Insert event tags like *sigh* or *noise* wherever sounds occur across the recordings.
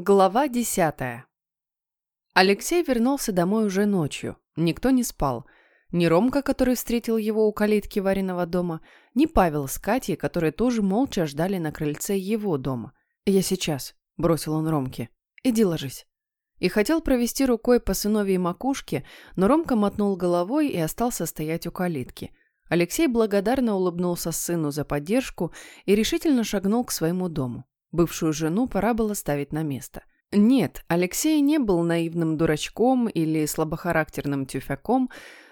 Глава десятая. Алексей вернулся домой уже ночью. Никто не спал. Ни Ромка, который встретил его у калитки Вариного дома, ни Павел с Катей, которые тоже молча ждали на крыльце его дома. «Я сейчас», – бросил он Ромке. «Иди ложись». И хотел провести рукой по сыновьей макушке, но Ромка мотнул головой и остался стоять у калитки. Алексей благодарно улыбнулся сыну за поддержку и решительно шагнул к своему дому. Бывшую жену пора было ставить на место. Нет, Алексей не был наивным дурачком или слабохарактерным тюфяком,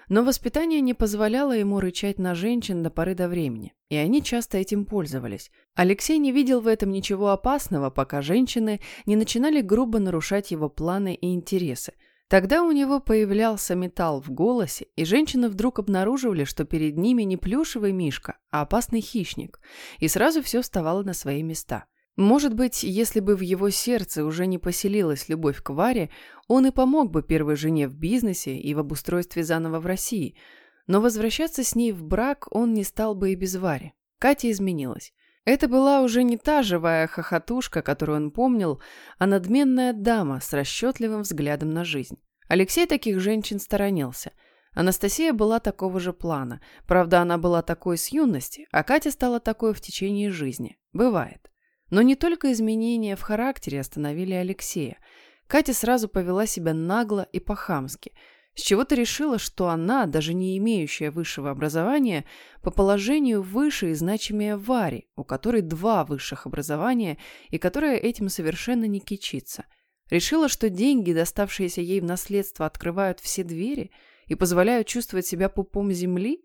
но воспитание не позволяло ему рычать на женщин до поры до времени, и они часто этим пользовались. Алексей не видел в этом ничего опасного, пока женщины не начинали грубо нарушать его планы и интересы. Тогда у него появлялся металл в голосе, и женщины вдруг обнаруживали, что перед ними не плюшевый мишка, а опасный хищник, и сразу все вставало на свои места – может быть, если бы в его сердце уже не поселилась любовь к Варе, он и помог бы первой жене в бизнесе и в обустройстве заново в России. Но возвращаться с ней в брак он не стал бы и без Вари. Катя изменилась. Это была уже не та живая хохотушка, которую он помнил, а надменная дама с расчетливым взглядом на жизнь. Алексей таких женщин сторонился. Анастасия была такого же плана. Правда, она была такой с юности, а Катя стала такой в течение жизни. Бывает. Но не только изменения в характере остановили Алексея. Катя сразу повела себя нагло и по-хамски. С чего-то решила, что она, даже не имеющая высшего образования, по положению выше и значимее Вари, у которой два высших образования и которая этим совершенно не кичится. Решила, что деньги, доставшиеся ей в наследство, открывают все двери и позволяют чувствовать себя пупом земли?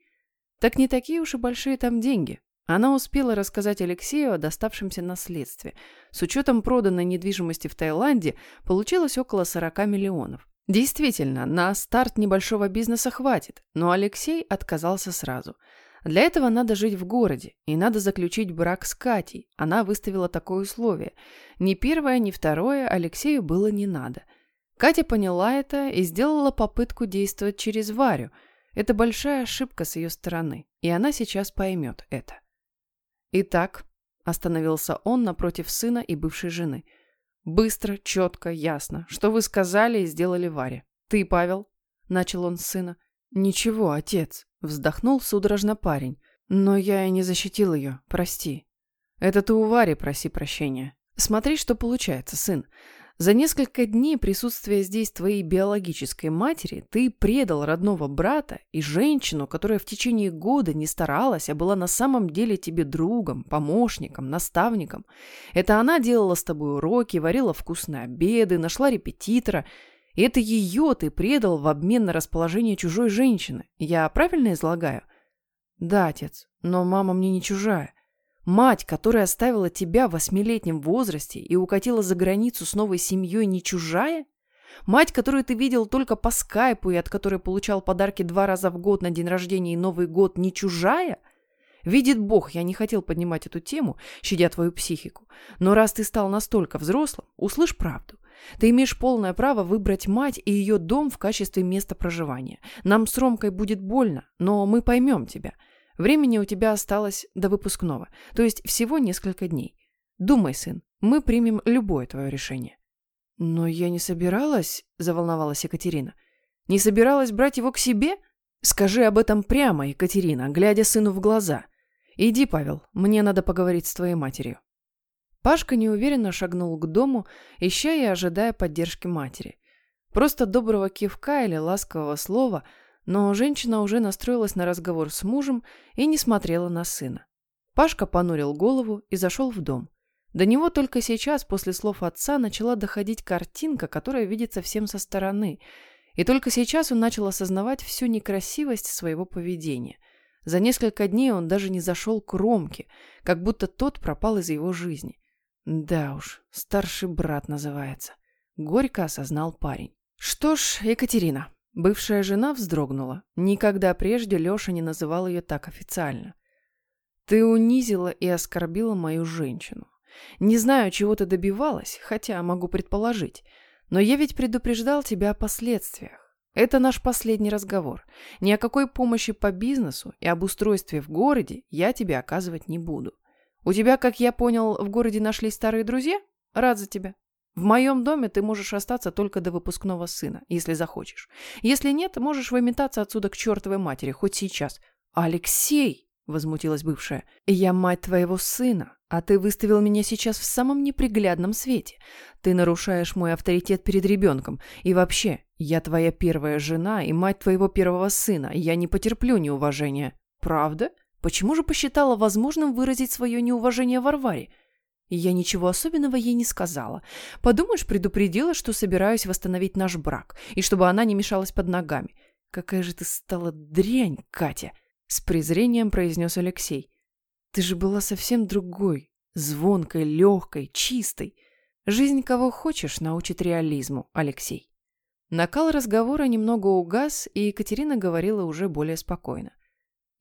Так не такие уж и большие там деньги, она успела рассказать Алексею о доставшемся наследстве. С учетом проданной недвижимости в Таиланде получилось около 40 миллионов. Действительно, на старт небольшого бизнеса хватит, но Алексей отказался сразу. Для этого надо жить в городе, и надо заключить брак с Катей. Она выставила такое условие. Ни первое, ни второе Алексею было не надо. Катя поняла это и сделала попытку действовать через Варю. Это большая ошибка с ее стороны, и она сейчас поймет это. «Итак», – остановился он напротив сына и бывшей жены. «Быстро, четко, ясно. Что вы сказали и сделали Варе? Ты, Павел?» – начал он с сына. «Ничего, отец», – вздохнул судорожно парень. «Но я и не защитил ее, прости». «Это ты у Вари проси прощения. Смотри, что получается, сын. За несколько дней присутствия здесь твоей биологической матери ты предал родного брата и женщину, которая в течение года не старалась, а была на самом деле тебе другом, помощником, наставником. Это она делала с тобой уроки, варила вкусные обеды, нашла репетитора. И это ее ты предал в обмен на расположение чужой женщины. Я правильно излагаю? Да, отец, но мама мне не чужая. Мать, которая оставила тебя в восьмилетнем возрасте и укатила за границу с новой семьей, не чужая? Мать, которую ты видел только по скайпу и от которой получал подарки два раза в год на день рождения и Новый год, не чужая? Видит Бог, я не хотел поднимать эту тему, щадя твою психику. Но раз ты стал настолько взрослым, услышь правду. Ты имеешь полное право выбрать мать и ее дом в качестве места проживания. Нам с Ромкой будет больно, но мы поймем тебя. Времени у тебя осталось до выпускного, то есть всего несколько дней. Думай, сын, мы примем любое твое решение». «Но я не собиралась», – заволновалась Екатерина. «Не собиралась брать его к себе? Скажи об этом прямо, Екатерина, глядя сыну в глаза. Иди, Павел, мне надо поговорить с твоей матерью». Пашка неуверенно шагнул к дому, ища и ожидая поддержки матери. Просто доброго кивка или ласкового слова – но женщина уже настроилась на разговор с мужем и не смотрела на сына. Пашка понурил голову и зашел в дом. До него только сейчас, после слов отца, начала доходить картинка, которая видится всем со стороны. И только сейчас он начал осознавать всю некрасивость своего поведения. За несколько дней он даже не зашел к Ромке, как будто тот пропал из его жизни. Да уж, старший брат называется. Горько осознал парень. Что ж, Екатерина, Бывшая жена вздрогнула. Никогда прежде Леша не называл ее так официально. «Ты унизила и оскорбила мою женщину. Не знаю, чего ты добивалась, хотя могу предположить, но я ведь предупреждал тебя о последствиях. Это наш последний разговор. Ни о какой помощи по бизнесу и об устройстве в городе я тебе оказывать не буду. У тебя, как я понял, в городе нашлись старые друзья? Рад за тебя». В моем доме ты можешь остаться только до выпускного сына, если захочешь. Если нет, можешь выметаться отсюда к чертовой матери, хоть сейчас. Алексей, возмутилась бывшая, я мать твоего сына, а ты выставил меня сейчас в самом неприглядном свете. Ты нарушаешь мой авторитет перед ребенком. И вообще, я твоя первая жена и мать твоего первого сына, я не потерплю неуважения. Правда? Почему же посчитала возможным выразить свое неуважение Варваре? Я ничего особенного ей не сказала. Подумаешь, предупредила, что собираюсь восстановить наш брак, и чтобы она не мешалась под ногами. Какая же ты стала дрянь, Катя! С презрением произнес Алексей. Ты же была совсем другой, звонкой, легкой, чистой. Жизнь кого хочешь научит реализму, Алексей. Накал разговора немного угас, и Екатерина говорила уже более спокойно.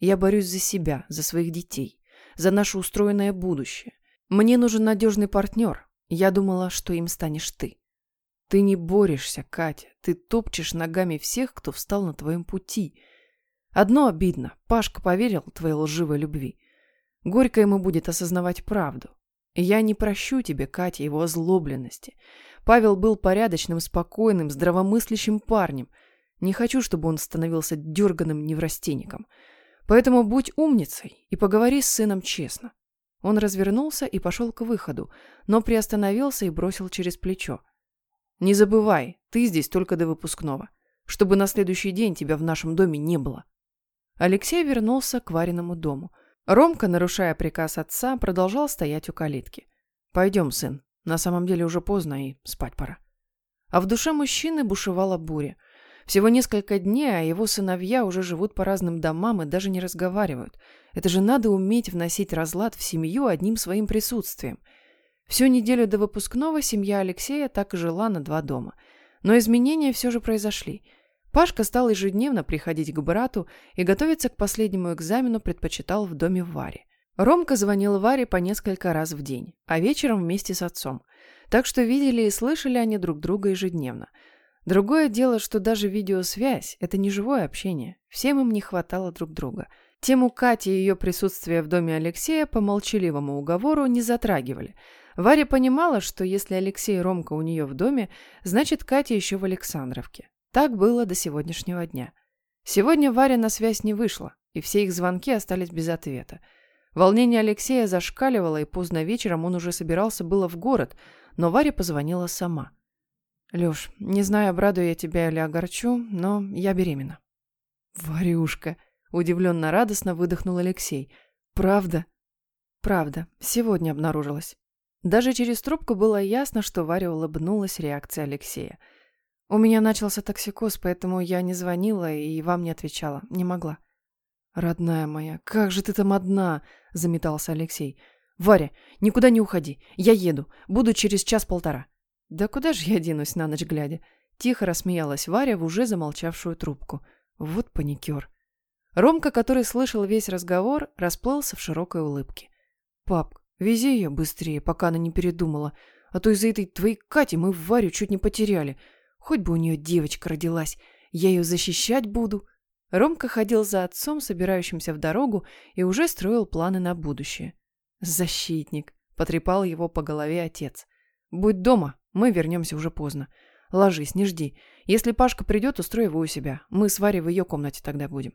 Я борюсь за себя, за своих детей, за наше устроенное будущее. Мне нужен надежный партнер. Я думала, что им станешь ты. Ты не борешься, Катя. Ты топчешь ногами всех, кто встал на твоем пути. Одно обидно. Пашка поверил твоей лживой любви. Горько ему будет осознавать правду. Я не прощу тебе, Катя, его озлобленности. Павел был порядочным, спокойным, здравомыслящим парнем. Не хочу, чтобы он становился дерганым неврастенником. Поэтому будь умницей и поговори с сыном честно. Он развернулся и пошел к выходу, но приостановился и бросил через плечо. «Не забывай, ты здесь только до выпускного, чтобы на следующий день тебя в нашем доме не было». Алексей вернулся к Вариному дому. Ромка, нарушая приказ отца, продолжал стоять у калитки. «Пойдем, сын, на самом деле уже поздно и спать пора». А в душе мужчины бушевала буря – всего несколько дней, а его сыновья уже живут по разным домам и даже не разговаривают. Это же надо уметь вносить разлад в семью одним своим присутствием. Всю неделю до выпускного семья Алексея так и жила на два дома. Но изменения все же произошли. Пашка стал ежедневно приходить к брату и готовиться к последнему экзамену предпочитал в доме Варе. Ромка звонил Варе по несколько раз в день, а вечером вместе с отцом. Так что видели и слышали они друг друга ежедневно – Другое дело, что даже видеосвязь – это не живое общение. Всем им не хватало друг друга. Тему Кати и ее присутствия в доме Алексея по молчаливому уговору не затрагивали. Варя понимала, что если Алексей и Ромка у нее в доме, значит Катя еще в Александровке. Так было до сегодняшнего дня. Сегодня Варя на связь не вышла, и все их звонки остались без ответа. Волнение Алексея зашкаливало, и поздно вечером он уже собирался было в город, но Варя позвонила сама – Лёш, не знаю, обрадую я тебя или огорчу, но я беременна. Варюшка, удивленно радостно выдохнул Алексей. Правда? Правда, сегодня обнаружилась. Даже через трубку было ясно, что Варя улыбнулась реакции Алексея. У меня начался токсикоз, поэтому я не звонила и вам не отвечала. Не могла. «Родная моя, как же ты там одна?» – заметался Алексей. «Варя, никуда не уходи. Я еду. Буду через час-полтора». «Да куда же я денусь на ночь глядя?» Тихо рассмеялась Варя в уже замолчавшую трубку. Вот паникер. Ромка, который слышал весь разговор, расплылся в широкой улыбке. «Пап, вези ее быстрее, пока она не передумала, а то из-за этой твоей Кати мы Варю чуть не потеряли. Хоть бы у нее девочка родилась, я ее защищать буду». Ромка ходил за отцом, собирающимся в дорогу, и уже строил планы на будущее. «Защитник», — потрепал его по голове отец. «Будь дома, мы вернемся уже поздно. Ложись, не жди. Если Пашка придет, устрой его у себя. Мы с Варей в ее комнате тогда будем.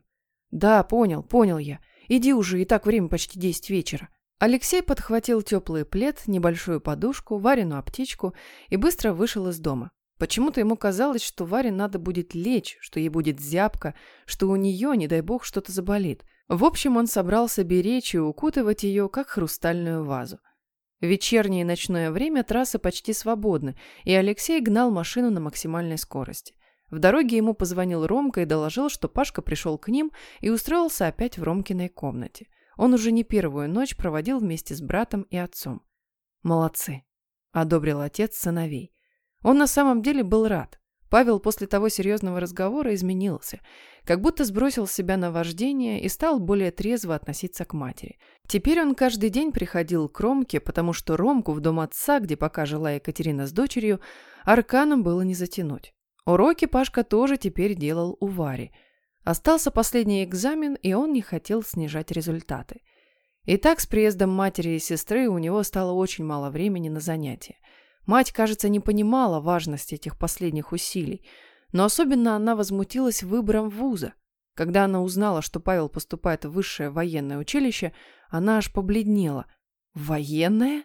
Да, понял, понял я. Иди уже, и так время почти десять вечера. Алексей подхватил теплый плед, небольшую подушку, Варину аптечку и быстро вышел из дома. Почему-то ему казалось, что Варе надо будет лечь, что ей будет зябко, что у нее, не дай бог, что-то заболит. В общем, он собрался беречь и укутывать ее, как хрустальную вазу. В вечернее и ночное время трассы почти свободны, и Алексей гнал машину на максимальной скорости. В дороге ему позвонил Ромка и доложил, что Пашка пришел к ним и устроился опять в Ромкиной комнате. Он уже не первую ночь проводил вместе с братом и отцом. «Молодцы», – одобрил отец сыновей. Он на самом деле был рад. Павел после того серьезного разговора изменился, как будто сбросил себя наваждение и стал более трезво относиться к матери. Теперь он каждый день приходил к Ромке, потому что Ромку в дом отца, где пока жила Екатерина с дочерью, арканом было не затянуть. Уроки Пашка тоже теперь делал у Вари. Остался последний экзамен, и он не хотел снижать результаты. И так с приездом матери и сестры у него стало очень мало времени на занятия. Мать, кажется, не понимала важности этих последних усилий, но особенно она возмутилась выбором вуза. Когда она узнала, что Павел поступает в высшее военное училище, она аж побледнела. «Военное?»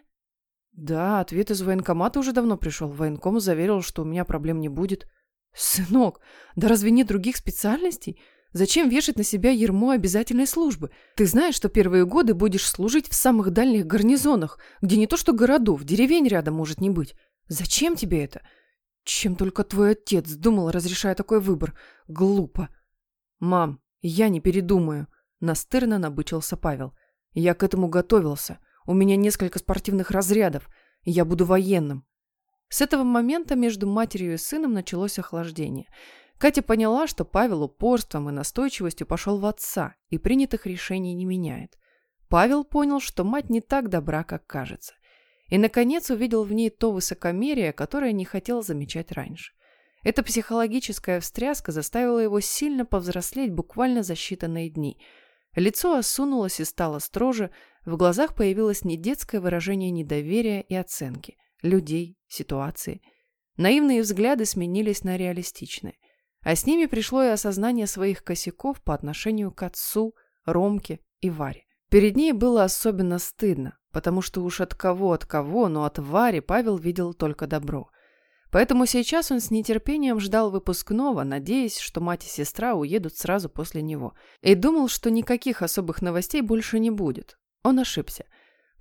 «Да, ответ из военкомата уже давно пришел. Военком заверил, что у меня проблем не будет». «Сынок, да разве нет других специальностей? Зачем вешать на себя ермо обязательной службы? Ты знаешь, что первые годы будешь служить в самых дальних гарнизонах, где не то что городов, деревень рядом может не быть. Зачем тебе это? Чем только твой отец думал, разрешая такой выбор? Глупо. Мам, я не передумаю. Настырно набычился Павел. Я к этому готовился. У меня несколько спортивных разрядов. Я буду военным. С этого момента между матерью и сыном началось охлаждение. Катя поняла, что Павел упорством и настойчивостью пошел в отца и принятых решений не меняет. Павел понял, что мать не так добра, как кажется. И, наконец, увидел в ней то высокомерие, которое не хотел замечать раньше. Эта психологическая встряска заставила его сильно повзрослеть буквально за считанные дни. Лицо осунулось и стало строже, в глазах появилось не детское выражение недоверия и оценки людей, ситуации. Наивные взгляды сменились на реалистичные. А с ними пришло и осознание своих косяков по отношению к отцу, Ромке и Варе. Перед ней было особенно стыдно, потому что уж от кого от кого, но от Вари Павел видел только добро. Поэтому сейчас он с нетерпением ждал выпускного, надеясь, что мать и сестра уедут сразу после него. И думал, что никаких особых новостей больше не будет. Он ошибся.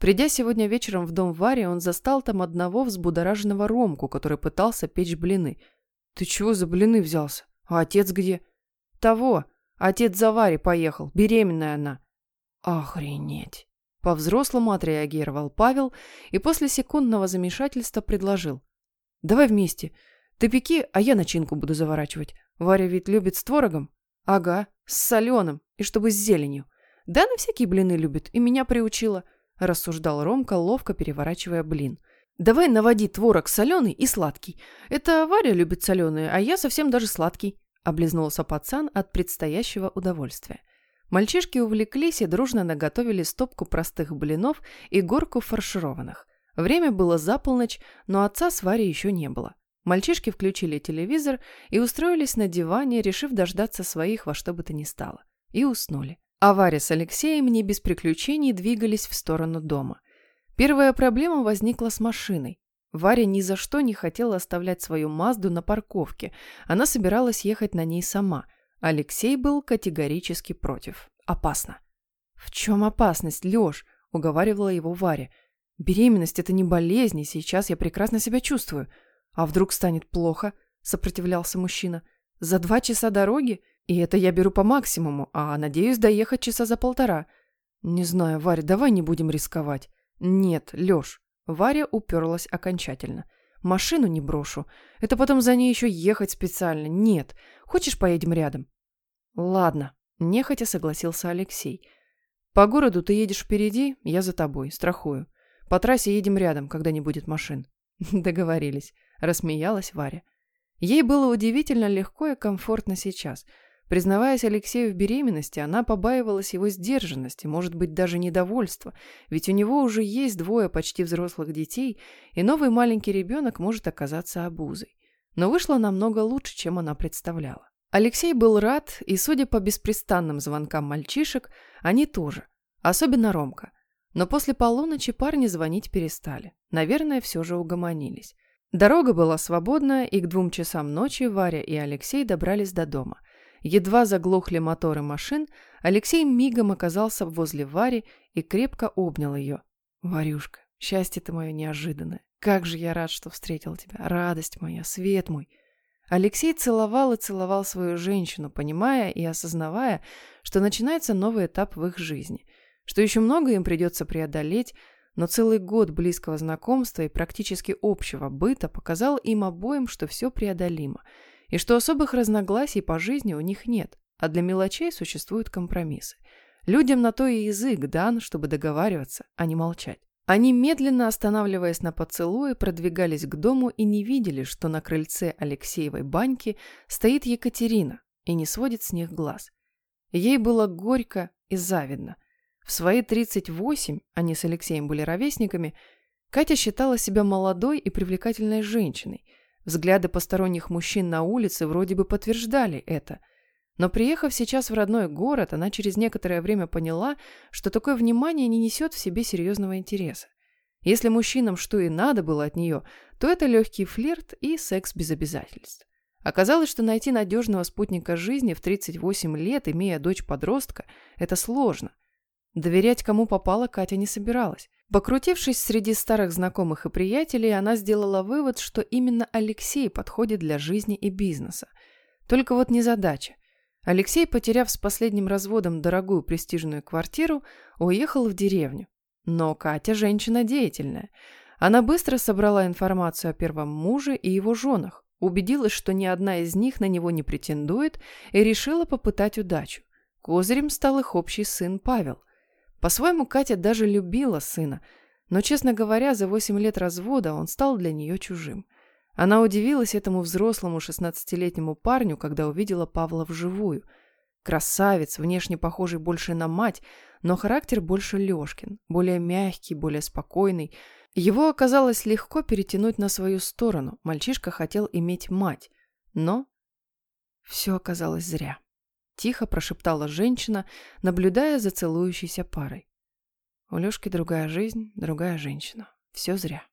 Придя сегодня вечером в дом Вари, он застал там одного взбудораженного Ромку, который пытался печь блины. «Ты чего за блины взялся? А отец где?» «Того. Отец за Варей поехал. Беременная она». «Охренеть!» По-взрослому отреагировал Павел и после секундного замешательства предложил. «Давай вместе. Ты пеки, а я начинку буду заворачивать. Варя ведь любит с творогом?» «Ага, с соленым и чтобы с зеленью. Да, на всякие блины любит, и меня приучила», – рассуждал Ромка, ловко переворачивая блин. «Давай наводи творог соленый и сладкий. Это Варя любит соленые, а я совсем даже сладкий», – облизнулся пацан от предстоящего удовольствия. Мальчишки увлеклись и дружно наготовили стопку простых блинов и горку фаршированных. Время было за полночь, но отца с Варей еще не было. Мальчишки включили телевизор и устроились на диване, решив дождаться своих во что бы то ни стало. И уснули. А с Алексеем не без приключений двигались в сторону дома. Первая проблема возникла с машиной. Варя ни за что не хотела оставлять свою Мазду на парковке. Она собиралась ехать на ней сама – Алексей был категорически против. Опасно. «В чем опасность, Лёш?» – уговаривала его Варя. «Беременность – это не болезнь, и сейчас я прекрасно себя чувствую. А вдруг станет плохо?» – сопротивлялся мужчина. «За два часа дороги? И это я беру по максимуму, а надеюсь доехать часа за полтора». «Не знаю, Варя, давай не будем рисковать». «Нет, Лёш». Варя уперлась окончательно. «Машину не брошу. Это потом за ней еще ехать специально. Нет. Хочешь, поедем рядом?» «Ладно», – нехотя согласился Алексей. «По городу ты едешь впереди, я за тобой, страхую. По трассе едем рядом, когда не будет машин». *laughs* «Договорились», – рассмеялась Варя. Ей было удивительно легко и комфортно сейчас. Признаваясь Алексею в беременности, она побаивалась его сдержанности, может быть, даже недовольства, ведь у него уже есть двое почти взрослых детей, и новый маленький ребенок может оказаться обузой. Но вышло намного лучше, чем она представляла. Алексей был рад, и, судя по беспрестанным звонкам мальчишек, они тоже, особенно Ромка. Но после полуночи парни звонить перестали. Наверное, все же угомонились. Дорога была свободная, и к двум часам ночи Варя и Алексей добрались до дома. Едва заглохли моторы машин, Алексей мигом оказался возле Вари и крепко обнял ее. «Варюшка, счастье-то мое неожиданное. Как же я рад, что встретил тебя. Радость моя, свет мой. Алексей целовал и целовал свою женщину, понимая и осознавая, что начинается новый этап в их жизни, что еще много им придется преодолеть, но целый год близкого знакомства и практически общего быта показал им обоим, что все преодолимо, и что особых разногласий по жизни у них нет, а для мелочей существуют компромиссы. Людям на то и язык дан, чтобы договариваться, а не молчать. Они, медленно останавливаясь на поцелуе, продвигались к дому и не видели, что на крыльце Алексеевой баньки стоит Екатерина и не сводит с них глаз. Ей было горько и завидно. В свои 38, они с Алексеем были ровесниками, Катя считала себя молодой и привлекательной женщиной. Взгляды посторонних мужчин на улице вроде бы подтверждали это. Но приехав сейчас в родной город, она через некоторое время поняла, что такое внимание не несет в себе серьезного интереса. Если мужчинам что и надо было от нее, то это легкий флирт и секс без обязательств. Оказалось, что найти надежного спутника жизни в 38 лет, имея дочь-подростка, это сложно. Доверять кому попало Катя не собиралась. Покрутившись среди старых знакомых и приятелей, она сделала вывод, что именно Алексей подходит для жизни и бизнеса. Только вот не задача. Алексей, потеряв с последним разводом дорогую престижную квартиру, уехал в деревню. Но Катя женщина деятельная. Она быстро собрала информацию о первом муже и его женах, убедилась, что ни одна из них на него не претендует, и решила попытать удачу. Козырем стал их общий сын Павел – по-своему, Катя даже любила сына, но, честно говоря, за 8 лет развода он стал для нее чужим. Она удивилась этому взрослому 16-летнему парню, когда увидела Павла вживую. Красавец, внешне похожий больше на мать, но характер больше Лешкин, более мягкий, более спокойный. Его оказалось легко перетянуть на свою сторону. Мальчишка хотел иметь мать, но все оказалось зря. Тихо прошептала женщина, наблюдая за целующейся парой. У Лёшки другая жизнь, другая женщина. Все зря.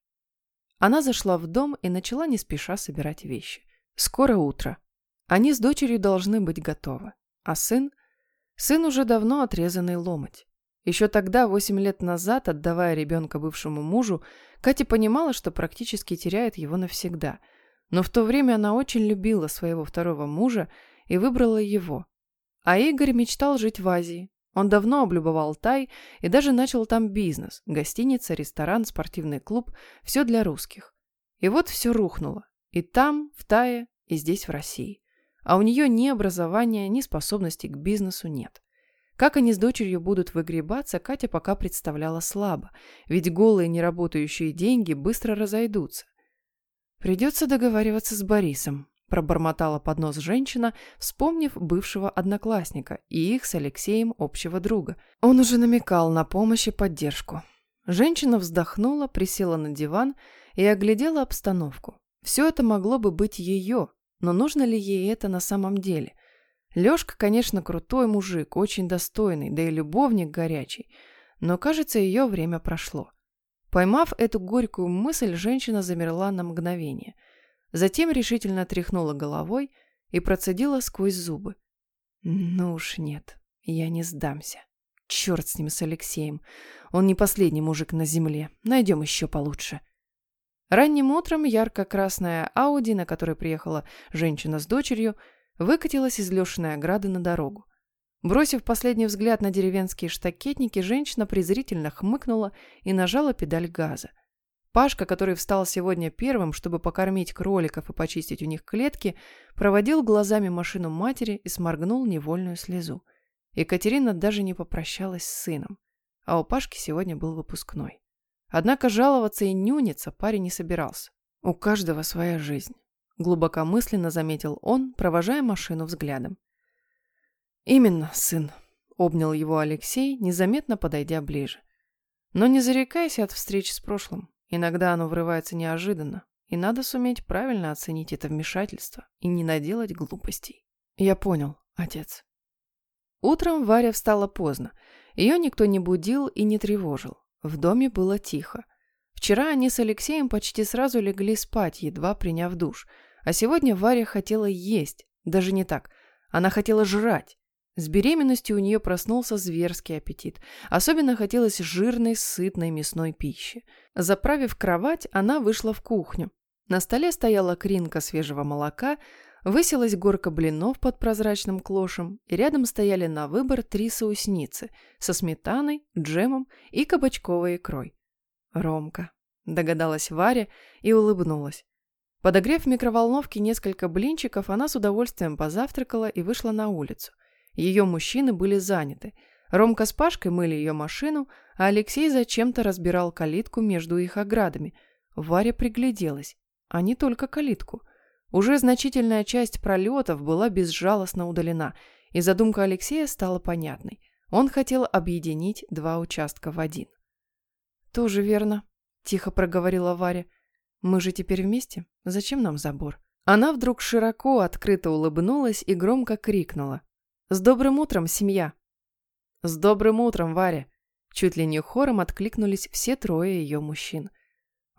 Она зашла в дом и начала не спеша собирать вещи. Скоро утро. Они с дочерью должны быть готовы. А сын? Сын уже давно отрезанный ломоть. Еще тогда, восемь лет назад, отдавая ребенка бывшему мужу, Катя понимала, что практически теряет его навсегда. Но в то время она очень любила своего второго мужа и выбрала его, а Игорь мечтал жить в Азии. Он давно облюбовал Тай и даже начал там бизнес. Гостиница, ресторан, спортивный клуб. Все для русских. И вот все рухнуло. И там, в Тае, и здесь, в России. А у нее ни образования, ни способностей к бизнесу нет. Как они с дочерью будут выгребаться, Катя пока представляла слабо, ведь голые неработающие деньги быстро разойдутся. Придется договариваться с Борисом, Пробормотала под нос женщина, вспомнив бывшего одноклассника и их с Алексеем общего друга. Он уже намекал на помощь и поддержку. Женщина вздохнула, присела на диван и оглядела обстановку. Все это могло бы быть ее, но нужно ли ей это на самом деле? Лёшка, конечно, крутой мужик, очень достойный, да и любовник горячий, но, кажется, ее время прошло. Поймав эту горькую мысль, женщина замерла на мгновение – Затем решительно тряхнула головой и процедила сквозь зубы. «Ну уж нет, я не сдамся. Черт с ним, с Алексеем. Он не последний мужик на земле. Найдем еще получше». Ранним утром ярко-красная Ауди, на которой приехала женщина с дочерью, выкатилась из Лешиной ограды на дорогу. Бросив последний взгляд на деревенские штакетники, женщина презрительно хмыкнула и нажала педаль газа. Пашка, который встал сегодня первым, чтобы покормить кроликов и почистить у них клетки, проводил глазами машину матери и сморгнул невольную слезу. Екатерина даже не попрощалась с сыном, а у Пашки сегодня был выпускной. Однако жаловаться и нюниться парень не собирался. У каждого своя жизнь. Глубокомысленно заметил он, провожая машину взглядом. «Именно, сын», — обнял его Алексей, незаметно подойдя ближе. «Но не зарекайся от встреч с прошлым. Иногда оно врывается неожиданно, и надо суметь правильно оценить это вмешательство и не наделать глупостей. Я понял, отец. Утром Варя встала поздно. Ее никто не будил и не тревожил. В доме было тихо. Вчера они с Алексеем почти сразу легли спать, едва приняв душ. А сегодня Варя хотела есть. Даже не так. Она хотела жрать. С беременностью у нее проснулся зверский аппетит. Особенно хотелось жирной, сытной мясной пищи. Заправив кровать, она вышла в кухню. На столе стояла кринка свежего молока, высилась горка блинов под прозрачным клошем, и рядом стояли на выбор три соусницы со сметаной, джемом и кабачковой икрой. «Ромка», — догадалась Варя и улыбнулась. Подогрев в микроволновке несколько блинчиков, она с удовольствием позавтракала и вышла на улицу. Ее мужчины были заняты. Ромка с Пашкой мыли ее машину, а Алексей зачем-то разбирал калитку между их оградами. Варя пригляделась, а не только калитку. Уже значительная часть пролетов была безжалостно удалена, и задумка Алексея стала понятной. Он хотел объединить два участка в один. «Тоже верно», – тихо проговорила Варя. «Мы же теперь вместе? Зачем нам забор?» Она вдруг широко, открыто улыбнулась и громко крикнула. «С добрым утром, семья!» «С добрым утром, Варя!» Чуть ли не хором откликнулись все трое ее мужчин.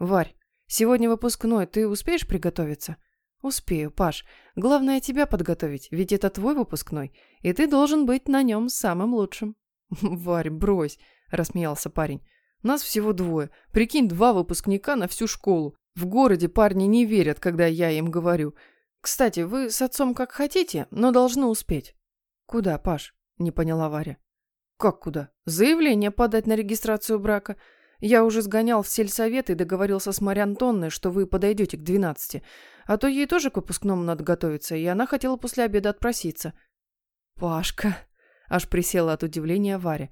«Варь, сегодня выпускной, ты успеешь приготовиться?» «Успею, Паш. Главное тебя подготовить, ведь это твой выпускной, и ты должен быть на нем самым лучшим». *laughs* «Варь, брось!» – рассмеялся парень. «Нас всего двое. Прикинь, два выпускника на всю школу. В городе парни не верят, когда я им говорю. Кстати, вы с отцом как хотите, но должны успеть». «Куда, Паш?» – не поняла Варя. «Как куда? Заявление подать на регистрацию брака. Я уже сгонял в сельсовет и договорился с Марьей Антонной, что вы подойдете к двенадцати. А то ей тоже к выпускному надо готовиться, и она хотела после обеда отпроситься». «Пашка!» – аж присела от удивления Варя.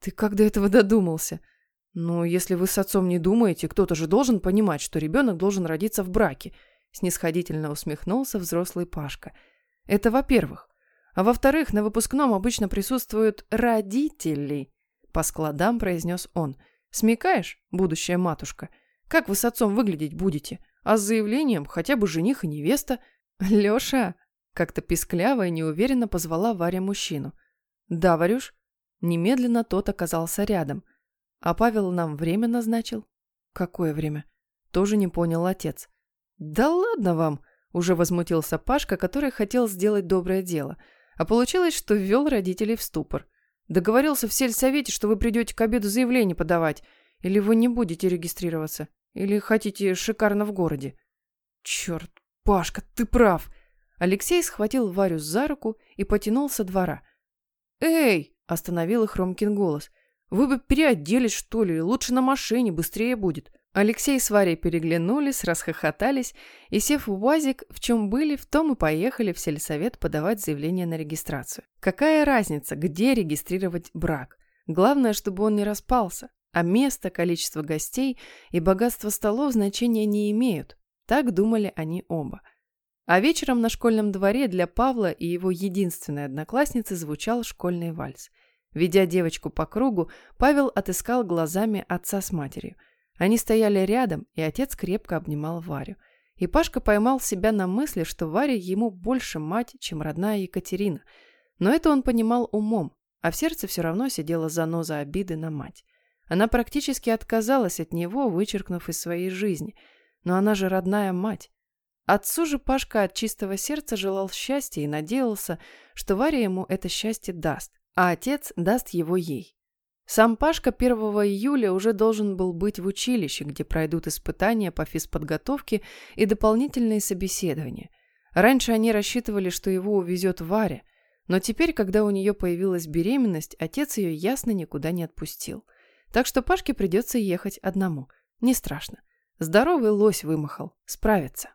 «Ты как до этого додумался?» «Ну, если вы с отцом не думаете, кто-то же должен понимать, что ребенок должен родиться в браке», – снисходительно усмехнулся взрослый Пашка. «Это во-первых. А во-вторых, на выпускном обычно присутствуют родители», – по складам произнес он – Смекаешь, будущая матушка? Как вы с отцом выглядеть будете? А с заявлением хотя бы жених и невеста? Лёша!» Как-то пискляво и неуверенно позвала Варя мужчину. «Да, Варюш?» Немедленно тот оказался рядом. «А Павел нам время назначил?» «Какое время?» Тоже не понял отец. «Да ладно вам!» Уже возмутился Пашка, который хотел сделать доброе дело. А получилось, что ввел родителей в ступор. Договорился в сельсовете, что вы придете к обеду заявление подавать. Или вы не будете регистрироваться. Или хотите шикарно в городе. Черт, Пашка, ты прав. Алексей схватил Варю за руку и потянул со двора. «Эй!» – остановил их Ромкин голос. «Вы бы переоделись, что ли? Лучше на машине, быстрее будет». Алексей с Варей переглянулись, расхохотались и, сев в УАЗик, в чем были, в том и поехали в сельсовет подавать заявление на регистрацию. Какая разница, где регистрировать брак? Главное, чтобы он не распался, а место, количество гостей и богатство столов значения не имеют. Так думали они оба. А вечером на школьном дворе для Павла и его единственной одноклассницы звучал школьный вальс. Ведя девочку по кругу, Павел отыскал глазами отца с матерью – они стояли рядом, и отец крепко обнимал Варю. И Пашка поймал себя на мысли, что Варя ему больше мать, чем родная Екатерина. Но это он понимал умом, а в сердце все равно сидела заноза обиды на мать. Она практически отказалась от него, вычеркнув из своей жизни. Но она же родная мать. Отцу же Пашка от чистого сердца желал счастья и надеялся, что Варя ему это счастье даст, а отец даст его ей. Сам Пашка 1 июля уже должен был быть в училище, где пройдут испытания по физподготовке и дополнительные собеседования. Раньше они рассчитывали, что его увезет Варя, но теперь, когда у нее появилась беременность, отец ее ясно никуда не отпустил. Так что Пашке придется ехать одному. Не страшно. Здоровый лось вымахал. Справится.